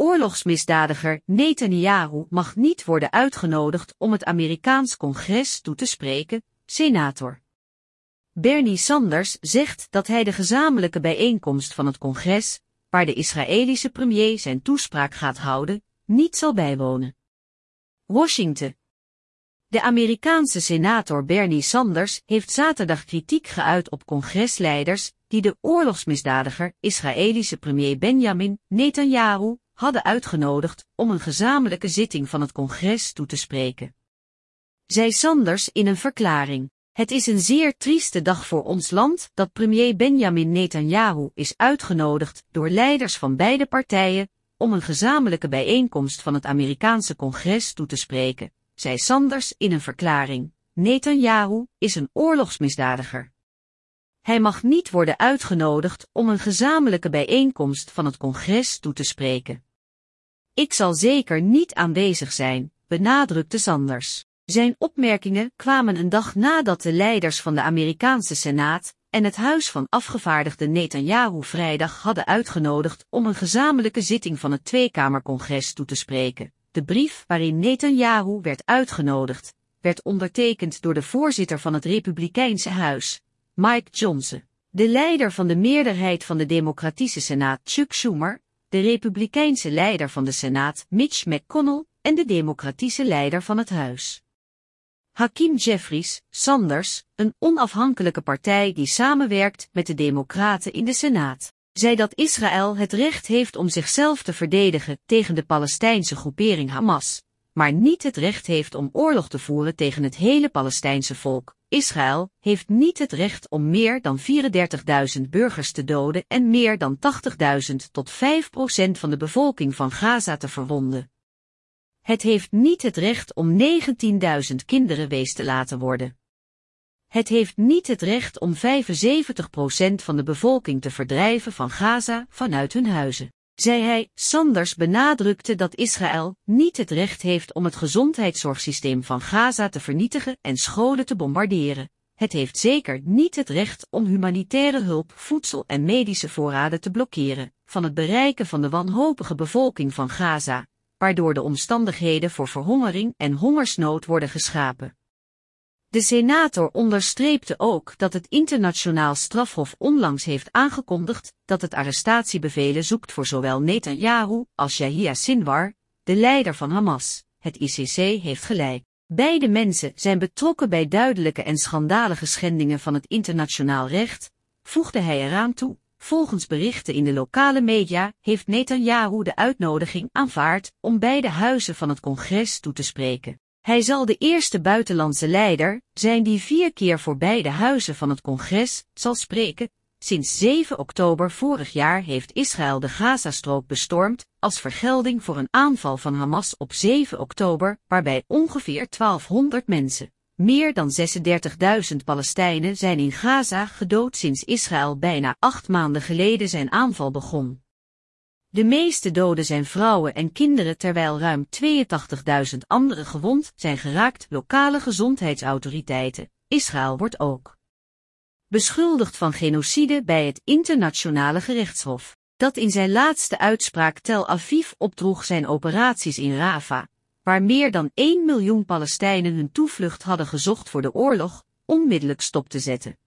Oorlogsmisdadiger Netanyahu mag niet worden uitgenodigd om het Amerikaans congres toe te spreken, senator. Bernie Sanders zegt dat hij de gezamenlijke bijeenkomst van het congres, waar de Israëlische premier zijn toespraak gaat houden, niet zal bijwonen. Washington. De Amerikaanse senator Bernie Sanders heeft zaterdag kritiek geuit op congresleiders die de oorlogsmisdadiger Israëlische premier Benjamin Netanyahu hadden uitgenodigd om een gezamenlijke zitting van het congres toe te spreken. Zij Sanders in een verklaring. Het is een zeer trieste dag voor ons land dat premier Benjamin Netanyahu is uitgenodigd door leiders van beide partijen om een gezamenlijke bijeenkomst van het Amerikaanse congres toe te spreken, zei Sanders in een verklaring. Netanyahu is een oorlogsmisdadiger. Hij mag niet worden uitgenodigd om een gezamenlijke bijeenkomst van het congres toe te spreken. Ik zal zeker niet aanwezig zijn, benadrukte Sanders. Zijn opmerkingen kwamen een dag nadat de leiders van de Amerikaanse Senaat en het Huis van Afgevaardigden Netanyahu vrijdag hadden uitgenodigd om een gezamenlijke zitting van het Tweekamercongres toe te spreken. De brief waarin Netanyahu werd uitgenodigd, werd ondertekend door de voorzitter van het Republikeinse Huis, Mike Johnson, de leider van de meerderheid van de Democratische Senaat Chuck Schumer, de Republikeinse leider van de Senaat Mitch McConnell en de Democratische leider van het Huis. Hakim Jeffries, Sanders, een onafhankelijke partij die samenwerkt met de Democraten in de Senaat, zei dat Israël het recht heeft om zichzelf te verdedigen tegen de Palestijnse groepering Hamas, maar niet het recht heeft om oorlog te voeren tegen het hele Palestijnse volk. Israël heeft niet het recht om meer dan 34.000 burgers te doden en meer dan 80.000 tot 5% van de bevolking van Gaza te verwonden. Het heeft niet het recht om 19.000 kinderen wees te laten worden. Het heeft niet het recht om 75% van de bevolking te verdrijven van Gaza vanuit hun huizen. Zei hij, Sanders benadrukte dat Israël niet het recht heeft om het gezondheidszorgsysteem van Gaza te vernietigen en scholen te bombarderen. Het heeft zeker niet het recht om humanitaire hulp, voedsel en medische voorraden te blokkeren, van het bereiken van de wanhopige bevolking van Gaza, waardoor de omstandigheden voor verhongering en hongersnood worden geschapen. De senator onderstreepte ook dat het internationaal strafhof onlangs heeft aangekondigd dat het arrestatiebevelen zoekt voor zowel Netanyahu als Yahya Sinwar, de leider van Hamas. Het ICC heeft gelijk. Beide mensen zijn betrokken bij duidelijke en schandalige schendingen van het internationaal recht, voegde hij eraan toe. Volgens berichten in de lokale media heeft Netanyahu de uitnodiging aanvaard om beide huizen van het congres toe te spreken. Hij zal de eerste buitenlandse leider zijn die vier keer voor beide huizen van het congres zal spreken. Sinds 7 oktober vorig jaar heeft Israël de Gazastrook bestormd als vergelding voor een aanval van Hamas op 7 oktober, waarbij ongeveer 1200 mensen, meer dan 36.000 Palestijnen zijn in Gaza gedood sinds Israël bijna acht maanden geleden zijn aanval begon. De meeste doden zijn vrouwen en kinderen terwijl ruim 82.000 anderen gewond zijn geraakt lokale gezondheidsautoriteiten. Israël wordt ook beschuldigd van genocide bij het internationale gerechtshof, dat in zijn laatste uitspraak Tel Aviv opdroeg zijn operaties in Rafah, waar meer dan 1 miljoen Palestijnen hun toevlucht hadden gezocht voor de oorlog, onmiddellijk stop te zetten.